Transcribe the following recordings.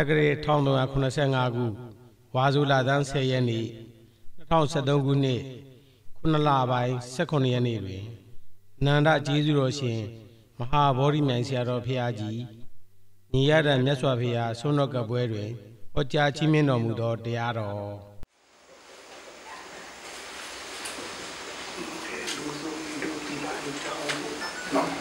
တက္ကရာ1385ခုဝါဇူလာသန်း10ရက်နေ့2013ခုနှစ်ခုနလပိုင်း18ရက်နေ့တွင်နန္ဒကျေးဇူးတော်ရှင်မဟာဗောဓိမြိုင်ဆရာတော်ဖရာကြီးညီရတဲ့မြတ်စွာဘုရားဆုံးတော်ကပွဲတွင်ဟောကြားချီးမြှင့်တော်မူသောတရားတော်ဘု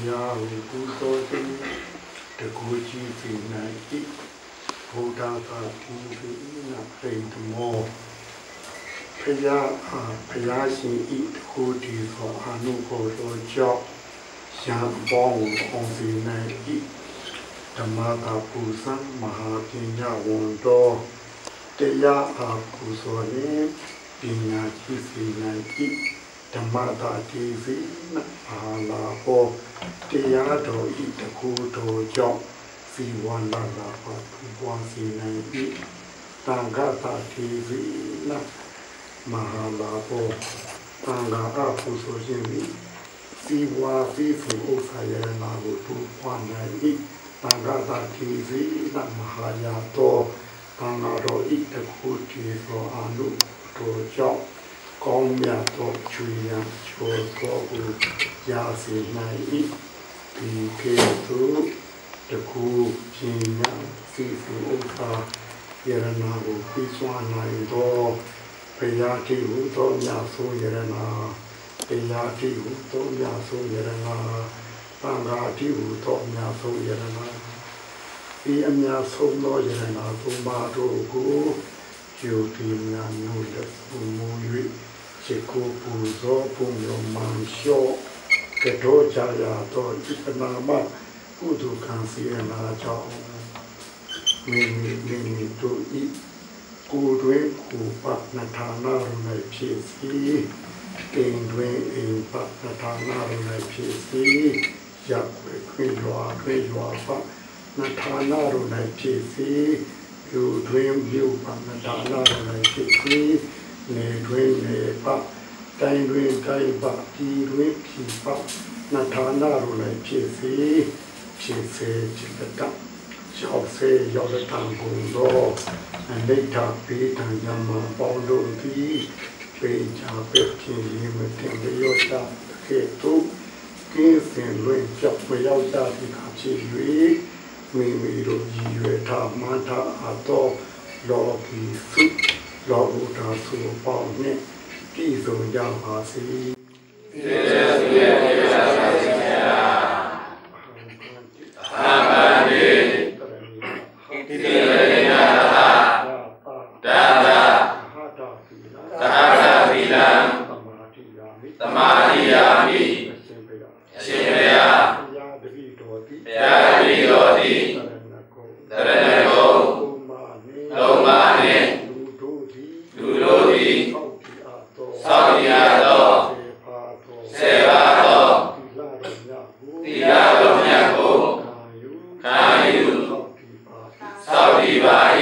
ခေယာဟုကုသိုလ်တိတကူကြီးဖိနိုင်ဤဘုရားသာဒီဖိနာပိတမောဖယားအားဖယားရှင်ဤတကူဒီသောအနုဘောတော်ကြောင့်ရံပေါင်းကိုအောင်ဖိနိုင်ဤဓမ္မတာပူဇံမဟာပညာဝန်တော်တရားအားပူဇော်နေပညာရှိစေနိုင်၏ ဓမ္မတာတိဝိနအာလာဟောတရားတော်ဤတကူတော်ကြောင့်ဇီဝန္တာလာဟောဘူပွားစေနိုင်၏တန်ခါတာတိဝိနမဟာလာဟောတန်ခါအပူဆိုခြင်းသည်ဇီဝါဖိဖူဥစ္စာယနာကိုဘူပွားနိုင်၏တန်ခါတာတိဝိနမဟာယာတောတန်ခါတော်ဤတကူတိသောအာနုတို့ကြောင့် ကောင်းမြတ်သောချွေရန်ချိုးသောကိုရစေနိုင်၏ဒီကေသူတကူပညာစီစုဥစ္စာယရနာကိုပြီးစွာနိုင်သောဘုရားတိဟုသောမြတ်ဆိုယရနာဘုရားတိဟုသောမြတ်ဆိုယရနာသံဃာတိဟုသောမြတ်ဆိုယရနာဒီအများဆုံးသောယရနာသုံးပါးတို့ကိုကျိုတိနာနုလပုမူ၍ စေကိုပူဇော်ပုံရောမန်လျှော့ကတောကြရာတော်ဣပနာမကုသကံစီရနာကြောင့်မိမိမိမိတို့ဤကိုယ်တွင်ကိုယ်ပတ်နထာနာရုံ၌ဖြစ်စီကိင်တွင်အိမ်ပတ်နထာနာရုံ၌ဖြစ်စီရပ်ွယ်ခွေရွာခွေရွာပတ်နထာနာရုံ၌ဖြစ်စီလူတွင်ပြုပါမတာလာလည်းဖြစ်ပြီး နေတွင်နေပါတိုင်းတွင်တိုင်းပါပြည်တွင်ပြည်ပါနထာနာရလည်းဖြစ်စီဖြစ်စေจิตတရောက်စေရောက်တဲ့တန်ကုန်တော့အနိဋ္ဌပိတံယမပေါင်းတို့သည်ပေချာပဲဖြစ်ရင်မတင်လျော့တာခေတုကင်းစင်လွင်ကြောက်မရောက်တာဒီခါဖြစ်၍မိမိတို့ရည်ရွယ်ထားမှန်းထားအပ်သောလောကီစု လောကုတ္တသုပေါင်းနှင့်ပြည့်စုံကြပါစေတိ Viva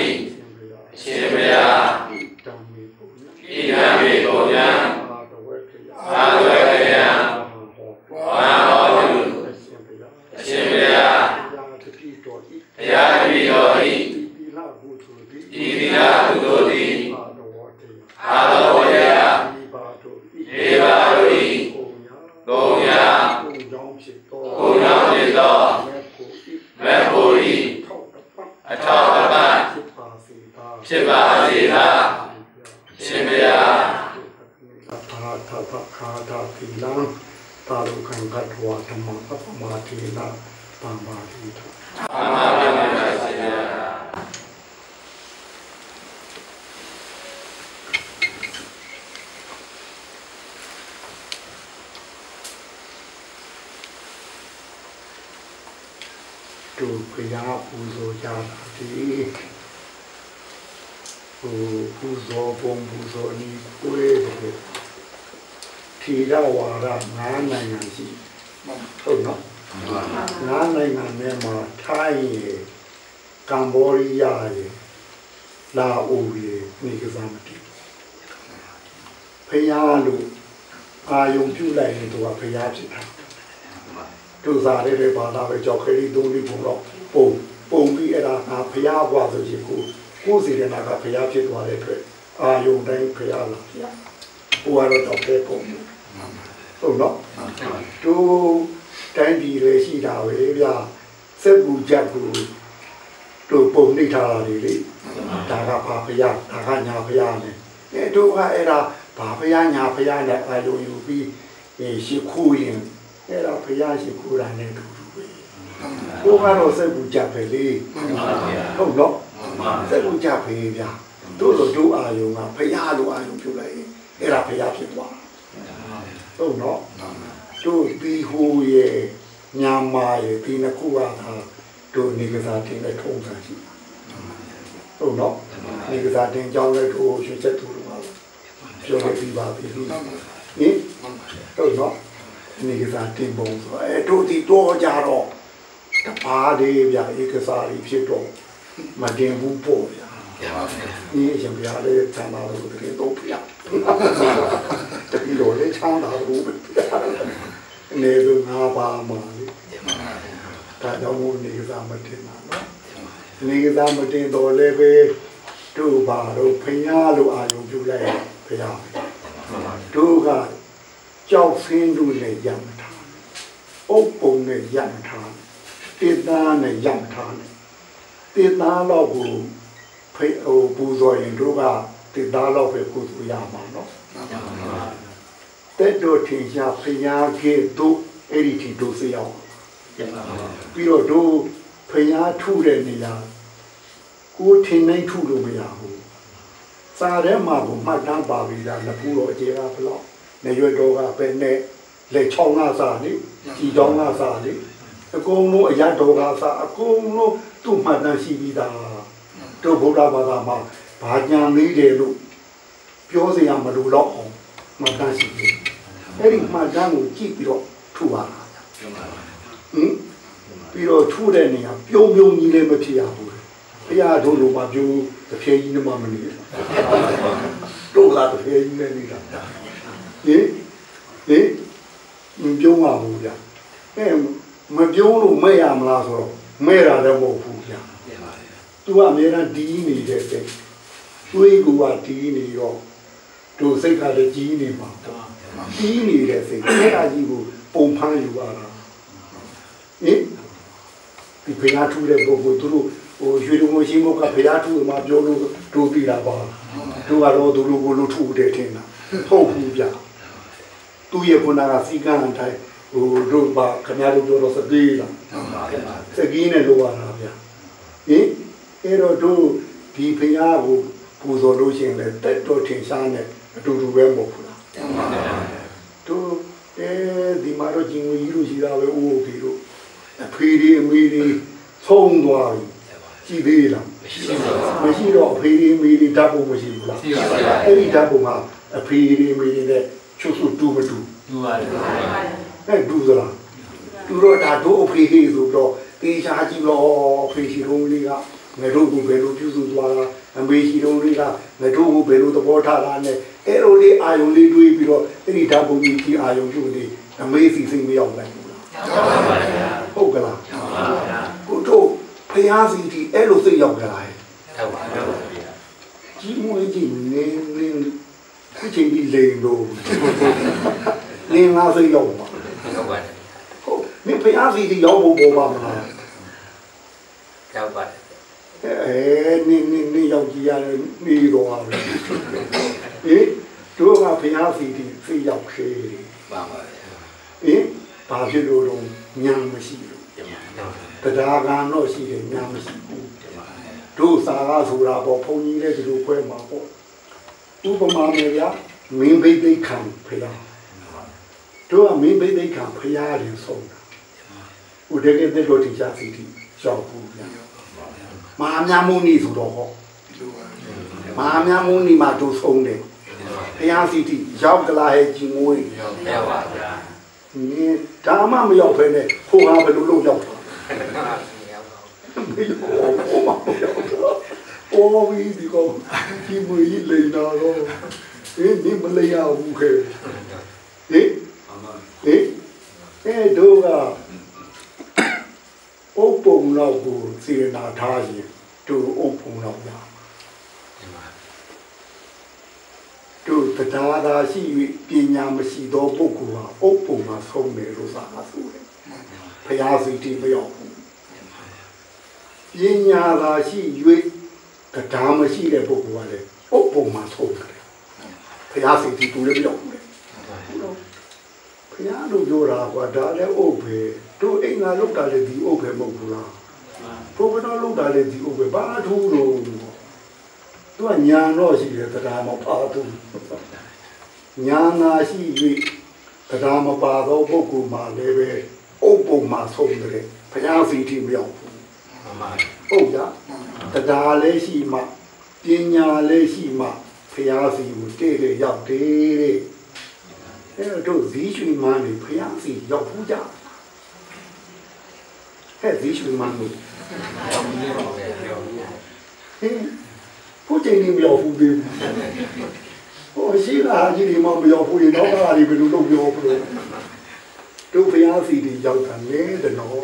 သူဘုရားပူဇော်ကြတာဒီဟိုပူဇော်ပုံပူဇော်နီးကိုယ်တဲ့ထီရဝါရငါးနိုင်ငံရှိဟုတ်နော်ငါးနိုင်ငံနဲ့မှာထိုင်းရယ်ကမ္ဘောဒီးယားရယ်လာအိုရယ်နေကစားမတည်ဖယားလို့အာယုံပြုလိုက်ရင်သူကဖယားဖြစ်တာ သူစားရတဲ့ဘာသာပဲကြောက်ခဲလေးသုံးလေးပုံတော့ပုံပုံပြီးအဲ့ဒါငါဖျားကွာဆိုရင်ကိုကိုယ်စီရနာကဖျားဖြစ်သွားတဲ့အတွက်အာယုန်တိုင်းဖျားလာဖျားဟိုကတော့ကြောက်ခဲပုံဟုတ်နော်သူတိုင်းပြည်လေးရှိတာပဲဗျာစက်ကူချက်ကူတို့ပုံနှိပ်ထားတာလေလေဒါကဘာဖျားဒါကညာဖျားနဲ့အဲတို့ကအဲ့ဒါဘာဖျားညာဖျားနဲ့အာယုန်ယူပြီးရှိခိုးရင် အဲ့တော့ဘုရားရှိခိုးတာနဲ့တူတူပဲကိုကတော့စိတ်ကူကြပဲလေဟုတ်တော့စိတ်ကူကြပဲဗျာတို့လိုတို့အာယုံကဘုရားလိုအာယုံပြုလိုက်ရင်အဲ့ဒါဘုရားဖြစ်သွားဟုတ်တော့တို့ဒီဟိုရဲ့ညာမာရဲ့ဒီနှစ်ခုကသာတို့နေကစားတင်တဲ့ထုံးစံရှိတာဟုတ်တော့နေကစားတင်ကြောင်းလဲတို့ရွှေချက်သူတို့ပါပြောနေပြီးပါပြီဟင်ဟုတ်တော့ နေကစားတင်ပုံဆိုအဲတို့ဒီတော့ကြတော့တပါးလေးဗျဧကစားကြီးဖြစ်တော့မတင်ဘူးပေါ့ဗျာဒီအရှင်ဗျာလေးဆန္ဒလို့တကယ်တော့ဗျာတပီတော်လေးချမ်းသာလို့ဗျာနေလို့ငါပါမှာလေဒါကြောင့်မို့နေကစားမတင်ပါနော်နေကစားမတင်တော့လည်းပဲတို့ပါတော့ဖညာလို့အာယုံပြုလိုက်ဖညာတို့က ကြောက်ဆင်းတို့လည်းရမထားအုပ်ပုံနဲ့ရမထားတေသားနဲ့ရမထားတေသားတော့ကိုဖိဟိုပူဇော်ရင်တို့ကတေသားတော့ပဲကုသရမှာနော်တဲ့တို့ထင်ရှားဖျားခဲ့တို့အဲ့ဒီထီတို့စေရောက်ပြီးတော့တို့ဖျားထုတဲ့နေရာကိုထင်နိုင်ထုလို့မရဘူးစာထဲမှာကမှတ်တမ်းပါပြီးသားလက်ဖူးတော့အခြေကဘလောက် နေရွယ်တော်ကပဲနဲ့လက်ချောင်းကစားလေကြည်ချောင်းကစားလေအကုန်လုံးအရတော်ကစားအကုန်လုံးသူ့မှတ်တမ်းရှိပြီးသားတို့ဗုဒ္ဓဘာသာမှာဘာညာလေးတယ်လို့ပြောစရာမလိုတော့အောင်မှတ်တမ်းရှိတယ်အဲ့ဒီမှတ်တမ်းကိုကြည့်ပြီးတော့ထူပါလားဟင်ပြီးတော့ထူတဲ့နေရာပြုံးပြုံးကြီးလည်းမဖြစ်ရဘူးဘုရားတို့လိုမှပြုံးတစ်ဖြည်းကြီးနဲ့မှမနေဘူးတို့ကတစ်ဖြည်းကြီးနဲ့နေတာ ဟင်ဟင်မပြုံးပါဘူးဗျအဲမပြုံးလို့မဲ့ရမလားဆိုတော့မဲ့တာလည်းမဟုတ်ဘူးဗျသူကအများအားဒီးနေတဲ့တဲ့တွေးကူကဒီးနေတော့တို့စိတ်ကလည်းကြီးနေမှာဒီးနေတဲ့စိတ်အဲ့အကြီးကိုပုံဖမ်းယူရတာဟင်ဒီဖေနာထူတဲ့ပုဂ္ဂိုလ်သူတို့ဟိုရွှေလူမရှိမကဖေနာထူမှပြောလို့တို့ပြီးတာပါတို့ကတော့သူတို့ကိုလို့ထူတယ်ထင်တာဟုတ်ဘူးဗျ သူရဲ့ခုနကစီကံအတိုင်းဟိုတို့ပါခင်ဗျားတို့ပြောတော့စကေးလားစကေးနဲ့လိုရတာဗျဟင်အဲ့တော့တို့ဒီဖရာကိုပူဇော်လို့ရှိရင်လည်းတက်တော်ထင်ရှားနဲ့အတူတူပဲမဟုတ်ဘူးလားတို့အဲဒီမှာတော့ဂျင်ဝီကြီးလို့ရှိတာပဲအိုးဖေတို့အဖေဒီအမေဒီဆုံးသွားပြီကြည့်သေးလားမရှိတော့အဖေဒီအမေဒီဓာတ်ပုံမရှိဘူးလားအဲ့ဒီဓာတ်ပုံကအဖေဒီအမေဒီနဲ့ ချုပ်စုတူမတူသူပါတယ်အဲ့ဒူသလားသူတို့ဒါတို့အဖေဟေးဆိုတော့တေချာကြည့်တော့အဖေရှိတော်လေးကငါတို့ကဘယ်လိုပြုစုသွားတာအမေရှိတော်လေးကငါတို့ကဘယ်လိုသဘောထားတာနဲ့အဲ့လိုလေးအာယုံလေးတွေးပြီးတော့အဲ့ဒီဓာတ်ပုံကြီးကြီးအာယုံပြုလေးအမေစီစိတ်မရောက်နိုင်ဘူးလားဟုတ်ကလားကိုတို့ဖျားစီဒီအဲ့လိုစိတ်ရောက်ကြလားဟုတ်ပါဘူးကြီးမွေးကြီးနေနေ ခုချိန်ကြီးလိန်လို့နေငါစိတ်ရောက်ပါဟုတ်ပါတယ်ဟုတ်မင်းဖျားစီဒီရောက်ဖို့ပေါ်ပါမလားရောက်ပါတယ်အဲနင်းနင်းနင်းရောက်ကြည့်ရတယ်နေတော့ပါပဲဟေးတို့ကဘုရားစီတီဖိရောက်ခေပါပါဗျာဟင်ဘာဖြစ်လို့တော့ညာမရှိလို့တရားကံတော့ရှိတယ်ညာမရှိဘူးတို့စာကဆိုတာပေါ့ဘုန်းကြီးလည်းဒီလိုခွဲမှာပေါ့ ဥပမာမယ်ဗျာမင်းဘိသိက်ခံဖရာတို့ကမင်းဘိသိက်ခံဖရာတွေဆုံးတာဥဒကေတဲ့တို့တရားစီတီရောက်ဘူးဗျာမဟာမြတ်မုနီဆိုတော့ဟောမဟာမြတ်မုနီမှာတို့ဆုံးတယ်ဖရာစီတီရောက်ကလာဟဲကြီးငွေရပါဗျာနင်ဒါမှမရောက်ဖ ೇನೆ ခိုးဟာဘယ်လိုလုပ်ရောက်တာမရောက်ဘူးမရောက်တော့ အိုးဝီဒီကောဒီမွေးလိန်တော့အေးဒီမလေးရဘူးခဲဟေးဟေးအဲတို့ကအုပ်ပုံတော့ကိုစေနာထားရင်တို့အုပ်ပုံတော့ရတို့တရားသာရှိ၍ပညာမရှိသောပုဂ္ဂိုလ်ဟာအုပ်ပုံမှာဆုံးတယ်လို့သာဆိုတယ်ဘုရားစီတီမရောက်ဘူးပညာသာရှိ၍ တရားမရှိတဲ့ပုဂ္ဂိုလ်ကလည်းအုပ်ပုံမှာဆုံးတယ်ဘုရားစီတီတူလည်းမရောက်ဘူးလေဘုရားတို့ပြောတာကွာဒါလည်းအုပ်ပဲတို့အိမ်ငါလောက်တာလည်းဒီအုပ်ပဲမဟုတ်ဘူးလားဘုရားတော်လောက်တာလည်းဒီအုပ်ပဲဘာထူးတော့သူကညာတော့ရှိတယ်တရားမပါဘူးညာနာရှိ၍တရားမပါသောပုဂ္ဂိုလ်မှလည်းပဲအုပ်ပုံမှာဆုံးတယ်ဘုရားစီတီမရောက်ဘူးမှန်ပါ ဟုတ်လားတရားလည်းရှိမှပညာလည်းရှိမှဖျားစီကိုတည့်တည့်ရောက်တယ်တဲ့အဲတို့ဇီးရွှေမန်းနေဖျားစီရောက်ဘူးကြဟဲ့ဇီးရွှေမန်းကိုဟင်းခုချိန်ကြီးမရောက်ဘူးသေးဘူးဟိုရှိလာကြီးဒီမှာမရောက်ဘူးရင်တော့ကလေးဘယ်လိုလုပ်ပြောဘူးလို့တို့ဖျားစီတွေရောက်တာလဲတဲ့နော်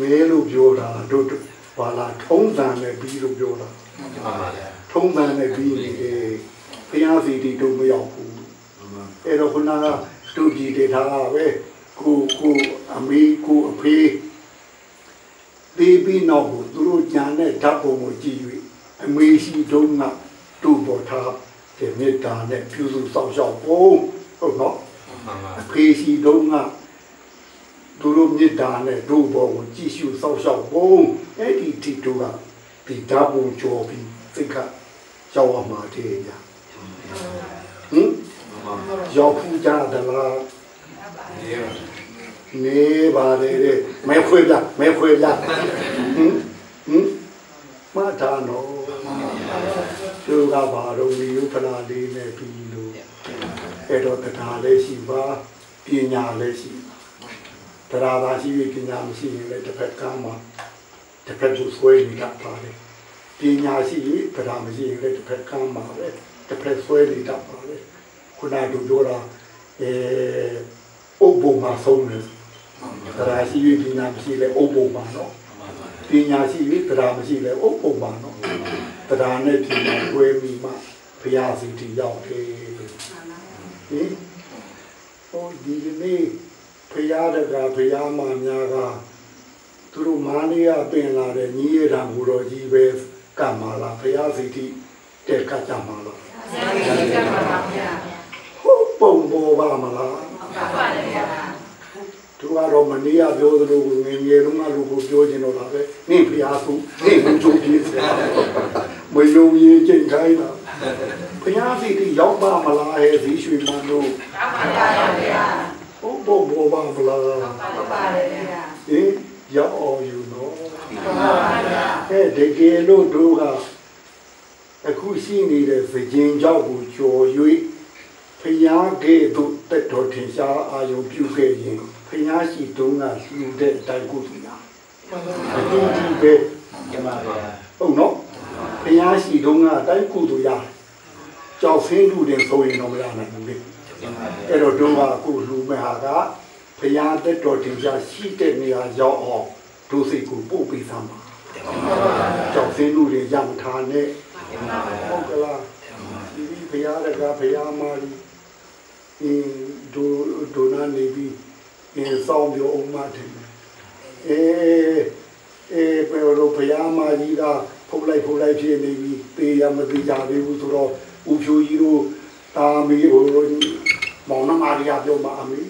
မဲလို့ပြောတာတို့ဘာလာထုံးစံနဲ့ပြီးလို့ပြောတာမှန်ပါဗျာထုံးစံနဲ့ပြီးနေတယ်ဘုရားစီတီတို့မရောက်ဘူးအဲ့တော့ခုနကတို့ကြည်တယ်ထားတာပဲကိုကိုအမေကိုအဖေဒီပြီးနောက်ကိုသူတို့ကြံတဲ့ဓာတ်ပုံကိုကြည့်၍အမေရှိတုံးကတို့ပေါ်ထားတဲ့မေတ္တာနဲ့ပြုစုဆောင်ရှောက်ဖို့ဟုတ်နော်မှန်ပါအဖေရှိတုံးက သူတို့မြစ်တာနဲ့တို့ဘောကိုကြည့်ရှုစောင့်ရှောက်ဖို့အဲ့ဒီတီတို့ကဒီဓာတ်ပုံကြောပြီးစိတ်ကရောက်အောင်မှာတည်းညာဟင်ရောက်ဖူးကြသလားနေပါလေတဲ့မဲခွေပြမဲခွေပြဟင်ဟင်မတာနော်သူကဘာတော့မီယုဖလာလေးနဲ့ပြီးလို့အဲ့တော့တရားလည်းရှိပါပညာလည်းရှိပါ တရားသာရှိ၍ပညာမရှိရင်လည်းတစ်ဖက်ကမ်းမှာတစ်ဖက်ကိုဆွဲနေတတ်ပါလေပညာရှိ၍တရားမရှိရင်လည်းတစ်ဖက်ကမ်းမှာပဲတစ်ဖက်ဆွဲနေတတ်ပါလေခုနကပြောတာအဲအုပ်ပုံမှာဆုံးတယ်တရားရှိ၍ပညာမရှိလည်းအုပ်ပုံမှာနော်ပညာရှိ၍တရားမရှိလည်းအုပ်ပုံမှာနော်တရားနဲ့ပညာတွဲပြီးမှဘုရားစီတီရောက်တယ်လို့ဟင်ဟိုဒီနေ့ဖ ရာတကဖရာမများကသူတို့မာနီယာပင်လာတဲ့ညီရတာဟူတော်ကြီးပဲကမ္မာလာဖရာစီတိတဲ့ကကြမှာလားဟုတ်ပုံပေါ်ပါမလားသူကတော့မနီယာပြောသလိုကိုငယ်ငယ်တုန်းကလူကိုပြောချင်တော့တာပဲနင့်ဖရာစုနင့်ဘူးချုပ်ကြီးစရာမယုံရင်ချိန်ခိုင်းတာဖရာစီတိရောက်ပါမလားဟဲ့ဇီးရွှေမန်းတို့ ဟုတ်ပုံပေါ်ပါမလားဟင်ရောက်အောင်ယူနော်အဲတကယ်လို့တို့ကအခုရှိနေတဲ့စကြင်ကြောက်ကိုကြော်၍ဖျားကဲ့သို့တက်တော်ထင်ရှားအာယုံပြုခဲ့ရင်ဖျားရှိတုံးကလှူတဲ့တိုင်ကိုသူလားအတင်းကြီးပဲကျမဗျာဟုတ်နော်ဖျားရှိတုံးကတိုင်ကိုသူရကြောက်ဖင်းလူတင်ဆိုရင်တော့မရနိုင်ဘူးလေကျမဗျာ အဲ့တော့တို့ကအခုလူမဲ့ဟာကဘုရားတက်တော်တင်ကြရှိတဲ့နေရာရောက်အောင်တို့စိတ်ကိုပို့ပေးသမ်းပါကြောက်စင်းလူတွေရမထားနဲ့ဟုတ်ကလားဒီဘုရားတကဘုရားမာရီအင်းဒိုဒိုနာနေပြီးအင်းဆောင်ပြောအောင်မတယ်အေးအေးဘယ်လိုဘုရားမာကြီးကဖုတ်လိုက်ဖုတ်လိုက်ဖြစ်နေပြီပေရမသိကြသေးဘူးဆိုတော့ဦးဖြူကြီးတို့တာမီဟို မောင်နှမရီယာပြောမှာအမေ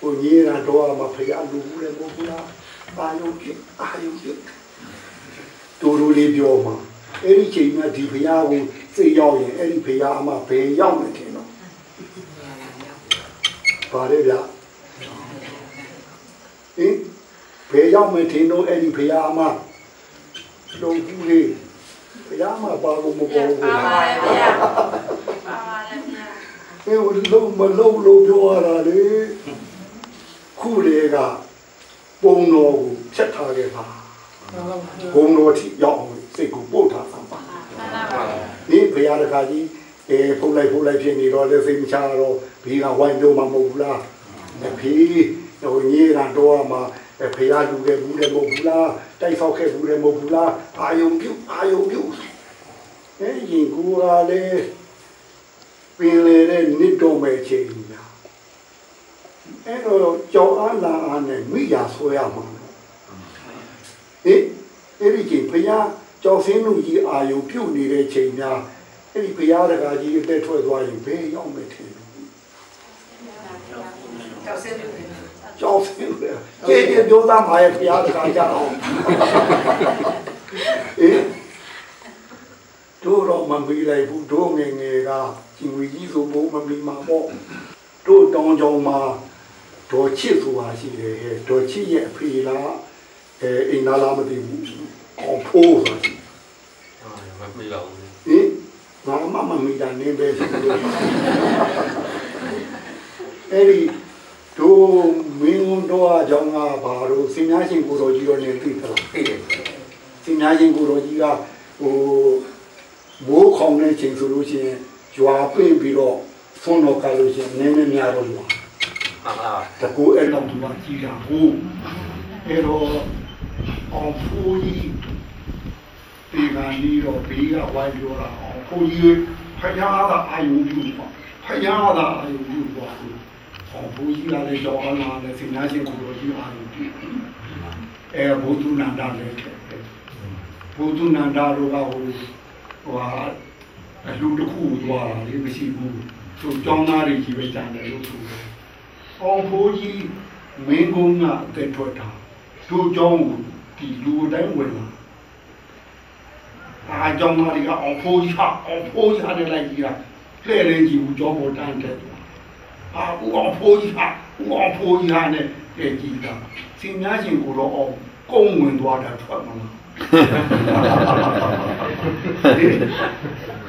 ဟိုညီရတော့မှာဖရလူဘူးလေမဟုတ်ဘူးလားအာယုံပြအာယုံပြတူတူလေးပြောမှာအဲ့ဒီချိန်မှာဒီဖရာကိုစိတ်ရောက်ရင်အဲ့ဒီဖရာအမဘယ်ရောက်မှထင်တော့ပါလေဗျာဟင်ဘယ်ရောက်မှထင်တော့အဲ့ဒီဖရာအမလုံဘူးလေဖရာအမပါလို့မပေါ်ဘူးပါပါတယ်ဗျာပါပါ တယ်ဗျာအဲဟိုလုံးမလုံးလို့ပြောရတာလေခုလေကပုံတော်ကိုဖြတ်ထားခဲ့ပါဘုံတော်ထိရောက်အောင်စိတ်ကိုပို့ထားသပါမှန်ပါပါဒီဘုရားတခါကြီးအဲဖုတ်လိုက်ဖုတ်လိုက်ဖြစ်နေတော့လည်းစိတ်မချတော့ဘေးကဝိုင်းပြောမှာမဟုတ်ဘူးလားအဖေဟိုညီရန်တော့မှာအဖေရလူခဲ့ဘူးလည်းမဟုတ်ဘူးလားတိုက်ဆောက်ခဲ့ဘူးလည်းမဟုတ်ဘူးလားအာယုံပြုအာယုံပြုအဲရင်ကူကလည်း ပင်လေတဲ့နစ်တော်မဲ့ချိန်ညာအဲ့တော့ကြောင်အားလာအားနဲ့မိယာဆွဲရမှာဟေးအဲ့ဒီချိန်ဘုရားကြောင်စင်းလူကြီးအာယုံပြုတ်နေတဲ့ချိန်များအဲ့ဒီဘုရားတကာကြီးအသက်ထွက်သွားရင်ဘယ်ရောက်မယ်ထင်လဲကြောက်စင်းလို့ကြောက်စင်းလေကျေကျေပြောသားမှာရဲ့ဘုရားတကာကြအောင်အေးတို့တော့မမီလိုက်ဘူးတို့ငယ်ငယ်က ရှင်ဝီကြီးဆိုဘုံမမီမှာပေါ့တို့တောင်းကြောင်မှာဒေါ်ချစ်ဆိုတာရှိတယ်ဟဲ့ဒေါ်ချစ်ရဲ့အဖေလားအဲအိမ်သားလားမသိဘူးအောင်ဖိုးဆိုတာရှိမပြေတော့ဘူးဟင်ငါမမမီတာနေပဲရှိတယ်အဲ့ဒီတို့မင်းဝန်တော်အကြောင်းကဘာလို့စင်များရှင်ကိုတော်ကြီးတော်နေသိသလားသိတယ်စင်များရှင်ကိုတော်ကြီးကဟိုမိုးခေါင်တဲ့ချိန်ဆိုလို့ရှိရင် ကြွာပြင့်ပြီးတော့ဖုန်းတော့ကလို့ရှိရင်နည်းနည်းများတော့မှာမှန်ပါတကူအဲ့တော့သူကကြီးတာဟုတ်အဲ့တော့အောင်ဖူကြီးဒီကနေ့တော့ဘေးကဝိုင်းပြောတာအောင်ဖူကြီးဖယားသာအာယုံပြုပါဖယားသာအာယုံပြုပါအောင်ဖူကြီးကလည်းကြောင်းအောင်လာတယ်စင်များရှင်ကိုတော်ကြီးအာယုံပြုအဲဘုသူနန္ဒလည်းခဲ့တယ်ဘုသူနန္ဒတို့ကဟိုဟိုဟာ အလှူတစ်ခုသွားတာလေမရှိဘူးဆိုကြောင်းသားတွေကြီးပဲတန်တယ်လို့ဆိုတယ်။အောင်ဖိုးကြီးမင်းကုန်းကအသက်ထွက်တာတို့ကြောင်းကိုဒီလူတိုင်းဝင်လာအားကြောင့်မတွေကအောင်ဖိုးချအောင်ဖိုးချတဲ့လိုက်ကြီးကလှဲ့လဲကြီးဘူးကြောင်းပေါ်တန်းတက်သွားအာဦးအောင်ဖိုးချဦးအောင်ဖိုးချနဲ့ကြည်ကြီးတာစင်များရှင်ကိုတော့အောင်ကုန်းဝင်သွားတာထွက်မလား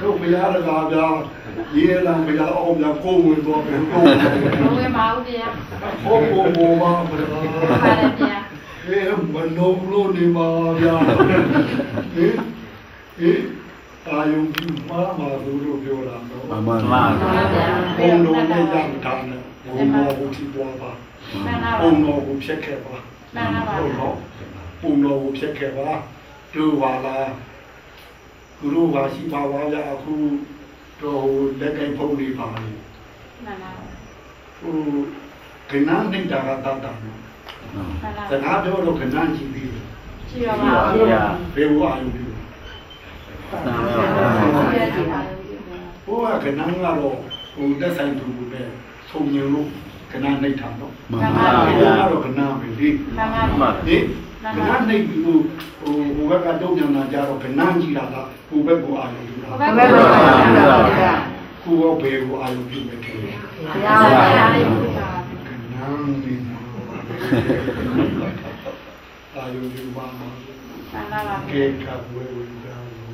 တို့မရတာဗျာရေလာမရအောင်ဗျာကုန်းဝင်သွားတယ်ကုန်းဝင်ဘဝမှာဦးဗျာဟောဘောဘောပါဘယ်ပါတယ်ဗျာအဲမလုံးလို့နေပါဗျာဟေးဟေးအာယုံပြမှားမှာလို့ပြောတာတော့မှန်ပါမှန်မှန်ပါဗျာဘုံတော်နဲ့ရတာနဲ့ဘုံတော်ကိုထိပွားပါမှန်ပါဘုံတော်ကိုဖြတ်ခဲ့ပါမှန်ပါဟုတ်တော့ဘုံတော်ကိုဖြတ်ခဲ့ပါတို့ပါလား ဂုရုပါရှိပါပါဗျာအခုတော့လက်ကင်ဖုန်းလေးပါလေမှန်ပါဟိုခဏနေတာကတတ်တာနော်မှန်ပါစကားပြောတော့ခဏကြည့်ပြီးရှိပါပါဘုရားဘယ်လိုအာရုံပြုဘုရားကြည်ပါလို့ဘိုးကခဏကတော့ဟိုတက်ဆိုင်သူနဲ့ဆုံညင်လို့ခဏနှိပ်တာတော့မှန်ပါဘိုးဗျာကတော့ခဏပဲလေမှန်ပါ မှန်ဟင်ခဏနှိပ်ပြီးဟိုဟိုဟိုဘက်ကတော့ပြန်လာကြတော့ခဏကြည့်တာကဟိုဘက်ကိုအာရုံပြုတာဘယ်လိုပါလဲဗျာကိုရောဘယ်ကိုအာရုံပြုမယ်ထင်လဲဘုရားဘုရားလေးဘုရားခဏနေအာရုံပြုပါမှာမှန်ပါပါကဲကပ်ဝဲဝဲကြလို့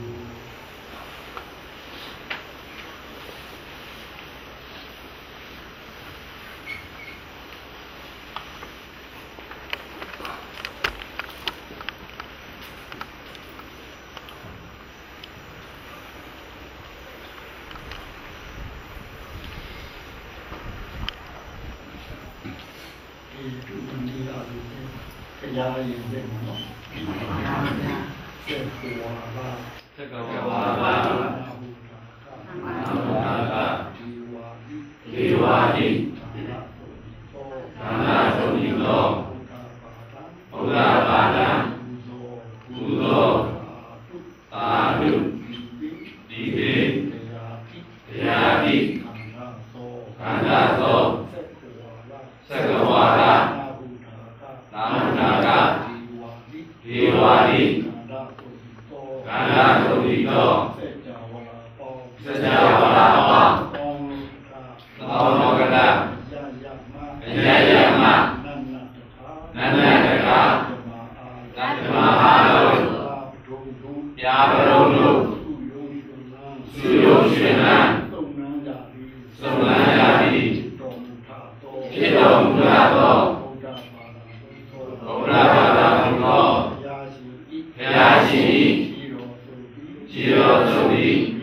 Tidak.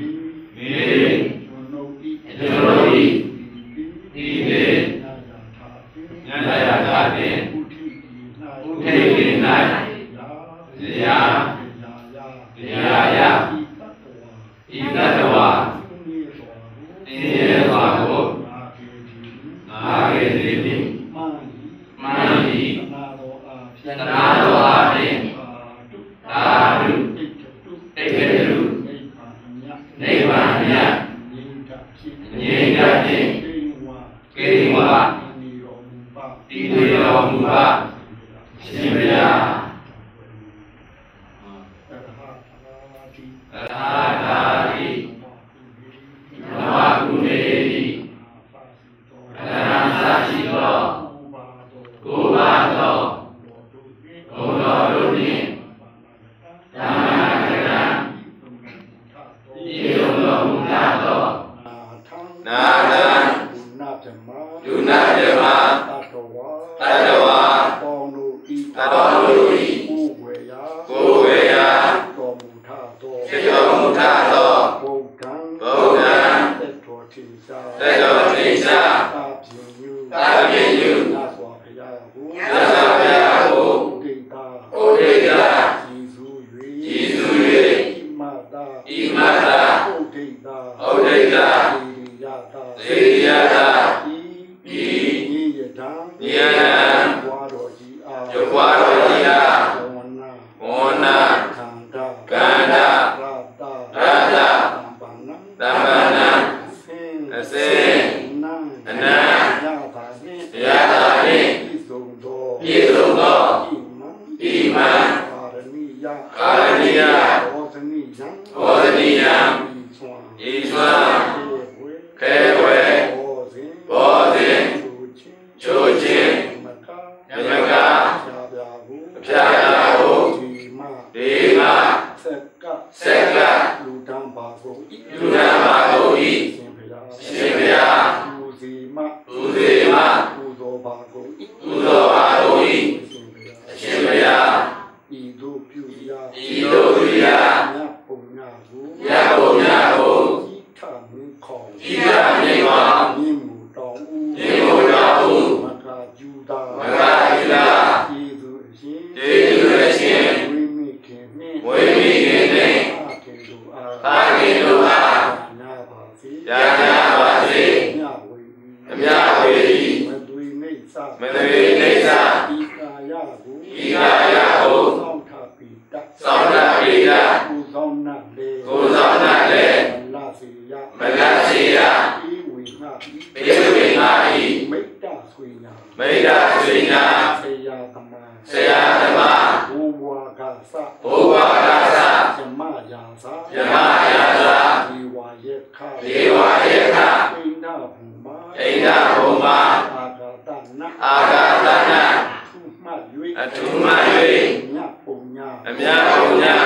me. down? Yeah. ယံသာယမယံသာဒီဝါယခဒီဝါယခအိန္ဒဘူမအိန္ဒဘူမအာဂတနာအာဂတနာအထုမှတ်၍အထုမှတ်၍မြတ်ပုံညာအမြတ်ပုံညာ